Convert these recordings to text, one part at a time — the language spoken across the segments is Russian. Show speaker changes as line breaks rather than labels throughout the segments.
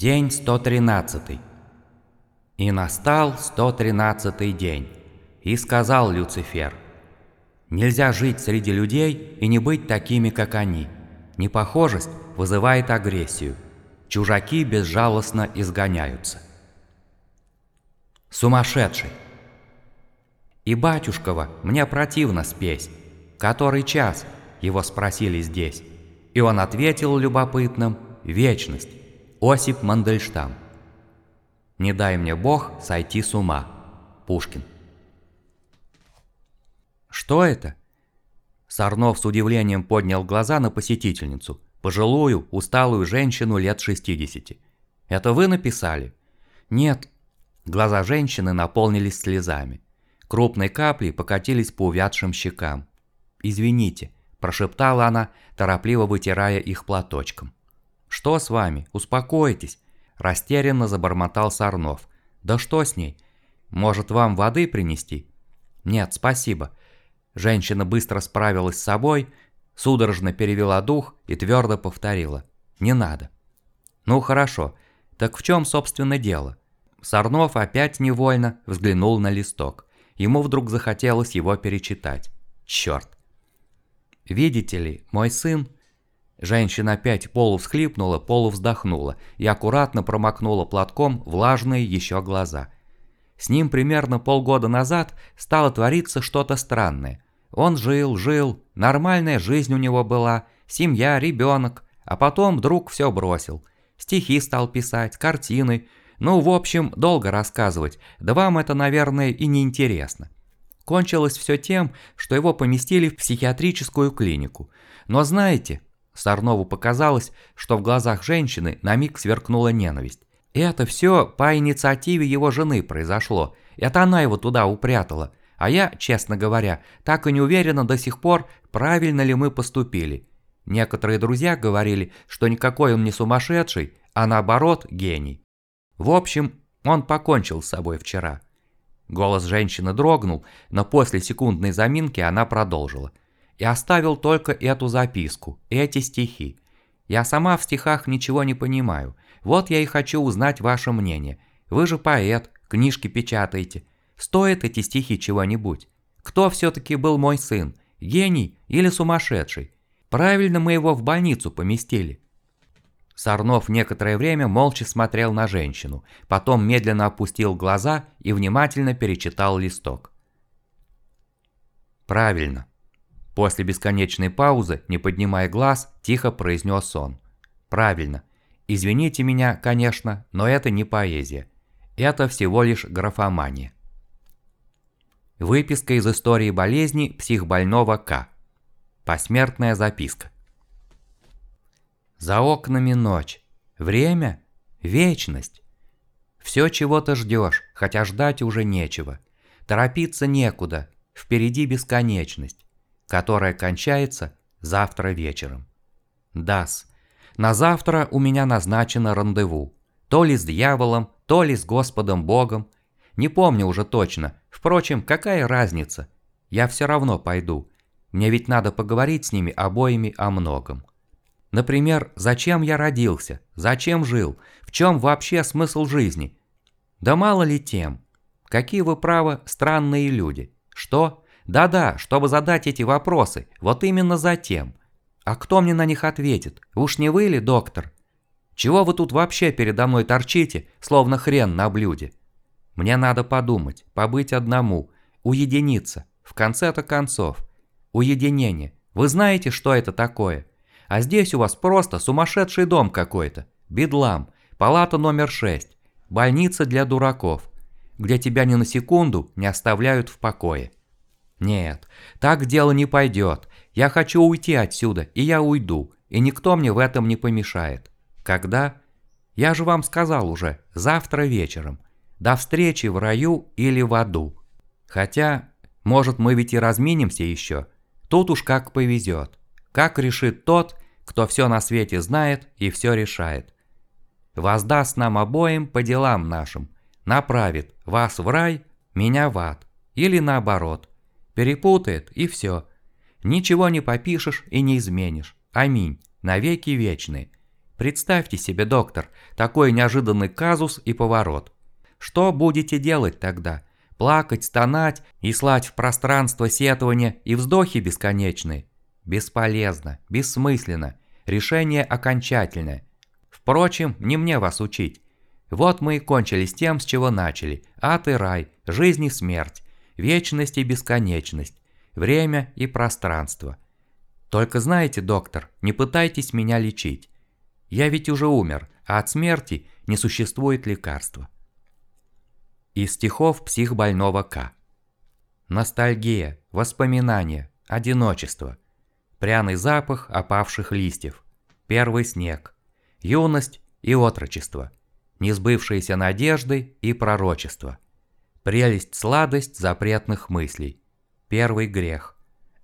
День 113. И настал 113 день. И сказал Люцифер, «Нельзя жить среди людей и не быть такими, как они. Непохожесть вызывает агрессию. Чужаки безжалостно изгоняются». Сумасшедший. И батюшкова, мне противно спесь. Который час? Его спросили здесь. И он ответил любопытным «Вечность». Осип Мандельштам. «Не дай мне Бог сойти с ума». Пушкин. «Что это?» Сарнов с удивлением поднял глаза на посетительницу, пожилую, усталую женщину лет 60. «Это вы написали?» «Нет». Глаза женщины наполнились слезами. Крупные капли покатились по увядшим щекам. «Извините», – прошептала она, торопливо вытирая их платочком. «Что с вами? Успокойтесь!» Растерянно забормотал Сарнов. «Да что с ней? Может, вам воды принести?» «Нет, спасибо». Женщина быстро справилась с собой, судорожно перевела дух и твердо повторила. «Не надо». «Ну хорошо. Так в чем, собственно, дело?» Сарнов опять невольно взглянул на листок. Ему вдруг захотелось его перечитать. Черт. «Видите ли, мой сын Женщина опять полувсхлипнула, полувздохнула и аккуратно промокнула платком влажные еще глаза. С ним примерно полгода назад стало твориться что-то странное. Он жил, жил, нормальная жизнь у него была, семья, ребенок, а потом вдруг все бросил. Стихи стал писать, картины. Ну, в общем, долго рассказывать, да вам это, наверное, и не интересно. Кончилось все тем, что его поместили в психиатрическую клинику. Но знаете, Сарнову показалось, что в глазах женщины на миг сверкнула ненависть. Это все по инициативе его жены произошло. Это она его туда упрятала. А я, честно говоря, так и не уверена до сих пор, правильно ли мы поступили. Некоторые друзья говорили, что никакой он не сумасшедший, а наоборот гений. В общем, он покончил с собой вчера. Голос женщины дрогнул, но после секундной заминки она продолжила – и оставил только эту записку, эти стихи. Я сама в стихах ничего не понимаю. Вот я и хочу узнать ваше мнение. Вы же поэт, книжки печатаете. Стоят эти стихи чего-нибудь? Кто все-таки был мой сын? Гений или сумасшедший? Правильно мы его в больницу поместили. Сарнов некоторое время молча смотрел на женщину, потом медленно опустил глаза и внимательно перечитал листок. «Правильно», После бесконечной паузы, не поднимая глаз, тихо произнес он. «Правильно. Извините меня, конечно, но это не поэзия. Это всего лишь графомания». Выписка из истории болезни психбольного К. Посмертная записка. За окнами ночь. Время – вечность. Все чего-то ждешь, хотя ждать уже нечего. Торопиться некуда, впереди бесконечность которая кончается завтра вечером. Дас. На завтра у меня назначено рандеву. То ли с дьяволом, то ли с Господом Богом. Не помню уже точно. Впрочем, какая разница? Я все равно пойду. Мне ведь надо поговорить с ними обоими о многом. Например, зачем я родился? Зачем жил? В чем вообще смысл жизни? Да мало ли тем. Какие вы, право, странные люди. Что? Да-да, чтобы задать эти вопросы, вот именно затем. А кто мне на них ответит? Уж не вы ли, доктор? Чего вы тут вообще передо мной торчите, словно хрен на блюде? Мне надо подумать, побыть одному, уединиться, в конце-то концов. Уединение. Вы знаете, что это такое? А здесь у вас просто сумасшедший дом какой-то. Бедлам, палата номер 6, больница для дураков, где тебя ни на секунду не оставляют в покое. Нет, так дело не пойдет. Я хочу уйти отсюда, и я уйду, и никто мне в этом не помешает. Когда? Я же вам сказал уже, завтра вечером. До встречи в раю или в аду. Хотя, может мы ведь и разминимся еще. Тут уж как повезет. Как решит тот, кто все на свете знает и все решает. Воздаст нам обоим по делам нашим. Направит вас в рай, меня в ад. Или наоборот – Перепутает и все. Ничего не попишешь и не изменишь. Аминь. Навеки вечные. Представьте себе, доктор, такой неожиданный казус и поворот. Что будете делать тогда? Плакать, стонать и слать в пространство сетования и вздохи бесконечные? Бесполезно, бессмысленно, решение окончательное. Впрочем, не мне вас учить. Вот мы и кончили с тем, с чего начали. Ад и рай, жизнь и смерть, вечность и бесконечность, время и пространство. Только знаете, доктор, не пытайтесь меня лечить. Я ведь уже умер, а от смерти не существует лекарства. Из стихов психбольного К. Ностальгия, воспоминания, одиночество, пряный запах опавших листьев, первый снег, юность и отрочество, несбывшиеся надежды и пророчество, прелесть, сладость запретных мыслей, первый грех,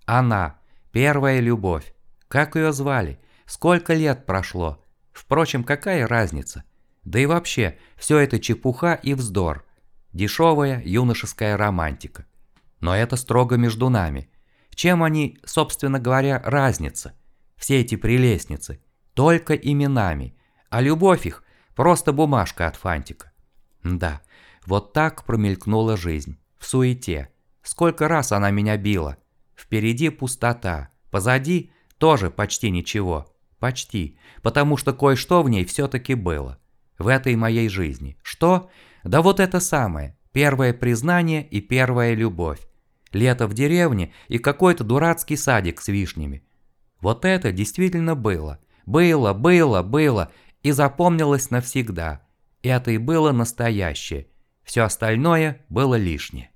она, первая любовь, как ее звали, сколько лет прошло, впрочем, какая разница, да и вообще, все это чепуха и вздор, Дешевая юношеская романтика. Но это строго между нами. Чем они, собственно говоря, разница? Все эти прелестницы. Только именами. А любовь их – просто бумажка от фантика. Да, вот так промелькнула жизнь. В суете. Сколько раз она меня била. Впереди пустота. Позади тоже почти ничего. Почти. Потому что кое-что в ней все-таки было. В этой моей жизни. Что? Да вот это самое. Первое признание и первая любовь. Лето в деревне и какой-то дурацкий садик с вишнями. Вот это действительно было. Было, было, было и запомнилось навсегда. Это и было настоящее. Все остальное было лишнее.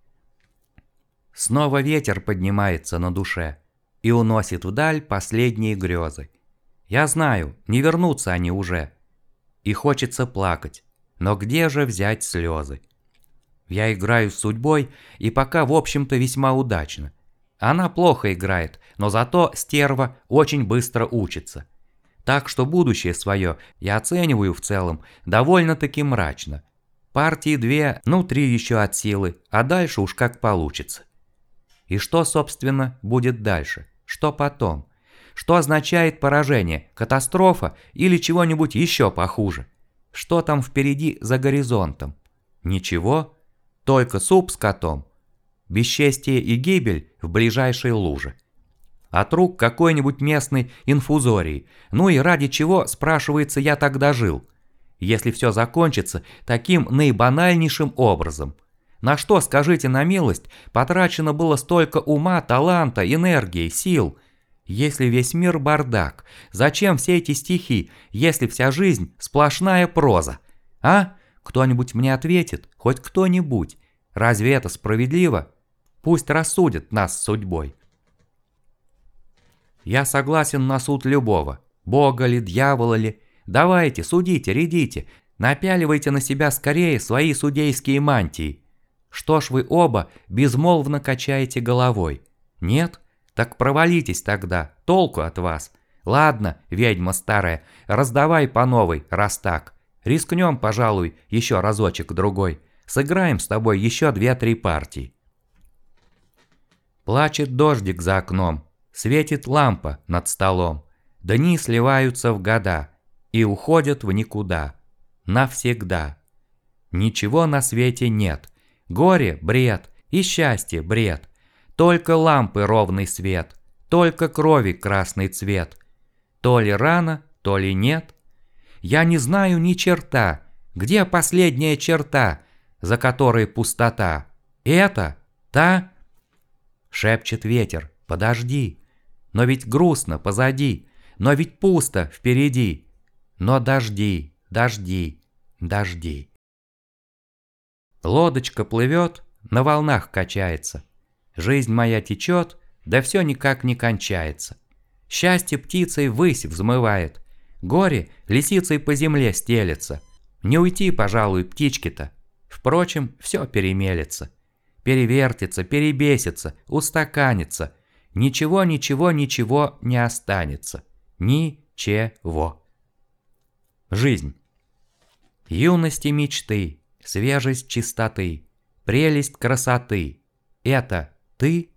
Снова ветер поднимается на душе и уносит вдаль последние грезы. Я знаю, не вернутся они уже. И хочется плакать. Но где же взять слезы? Я играю с судьбой, и пока, в общем-то, весьма удачно. Она плохо играет, но зато стерва очень быстро учится. Так что будущее свое я оцениваю в целом довольно-таки мрачно. Партии две, ну три еще от силы, а дальше уж как получится. И что, собственно, будет дальше? Что потом? Что означает поражение, катастрофа или чего-нибудь еще похуже? Что там впереди за горизонтом? Ничего? Только суп с котом? Бесчестие и гибель в ближайшей луже. От рук какой-нибудь местной инфузории. Ну и ради чего, спрашивается, я тогда жил? Если все закончится таким наибанальнейшим образом. На что, скажите на милость, потрачено было столько ума, таланта, энергии, сил – если весь мир бардак, зачем все эти стихи, если вся жизнь сплошная проза? А? Кто-нибудь мне ответит? Хоть кто-нибудь? Разве это справедливо? Пусть рассудит нас судьбой. Я согласен на суд любого. Бога ли, дьявола ли. Давайте, судите, рядите. Напяливайте на себя скорее свои судейские мантии. Что ж вы оба безмолвно качаете головой? Нет? Так провалитесь тогда, толку от вас. Ладно, ведьма старая, раздавай по новой, раз так. Рискнем, пожалуй, еще разочек-другой. Сыграем с тобой еще две-три партии. Плачет дождик за окном, светит лампа над столом. Дни сливаются в года и уходят в никуда. Навсегда. Ничего на свете нет. Горе – бред, и счастье – бред. Только лампы ровный свет, только крови красный цвет. То ли рано, то ли нет. Я не знаю ни черта, где последняя черта, за которой пустота. Это? Та? Шепчет ветер, подожди. Но ведь грустно позади, но ведь пусто впереди. Но дожди, дожди, дожди. Лодочка плывет, на волнах качается. Жизнь моя течет, да все никак не кончается. Счастье птицей высь взмывает, горе лисицей по земле стелется. Не уйти, пожалуй, птички-то. Впрочем, все перемелется. Перевертится, перебесится, устаканится. Ничего, ничего, ничего не останется. Ничего. Жизнь. Юность и мечты, свежесть чистоты, прелесть красоты. Это ты?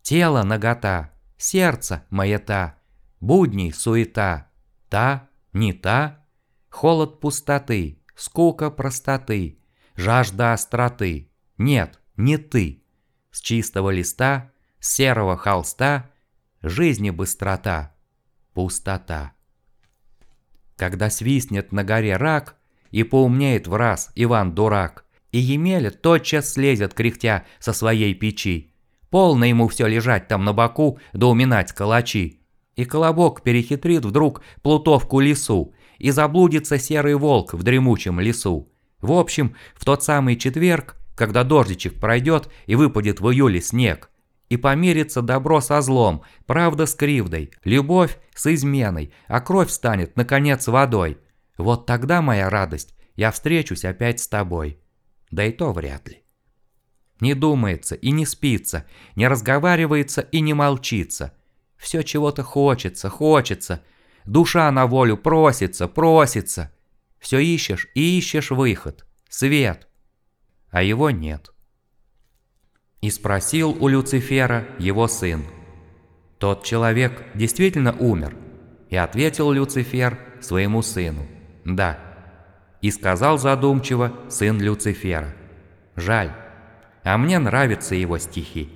Тело нагота, сердце маята, будней суета, та Не та? Холод пустоты, скука простоты, жажда остроты. Нет, не ты. С чистого листа, с серого холста, жизни быстрота, пустота. Когда свистнет на горе рак, и поумнеет в раз Иван-дурак, и Емеля тотчас слезет кряхтя со своей печи. Полно ему все лежать там на боку да уминать калачи. И колобок перехитрит вдруг плутовку лесу, и заблудится серый волк в дремучем лесу. В общем, в тот самый четверг, когда дождичек пройдет и выпадет в июле снег, и помирится добро со злом, правда с кривдой, любовь с изменой, а кровь станет, наконец, водой. Вот тогда, моя радость, я встречусь опять с тобой. Да и то вряд ли. Не думается и не спится, не разговаривается и не молчится. Все чего-то хочется, хочется. Душа на волю просится, просится. Все ищешь и ищешь выход, свет. А его нет. И спросил у Люцифера его сын. Тот человек действительно умер? И ответил Люцифер своему сыну. Да. И сказал задумчиво сын Люцифера. Жаль. А мне нравятся его стихи.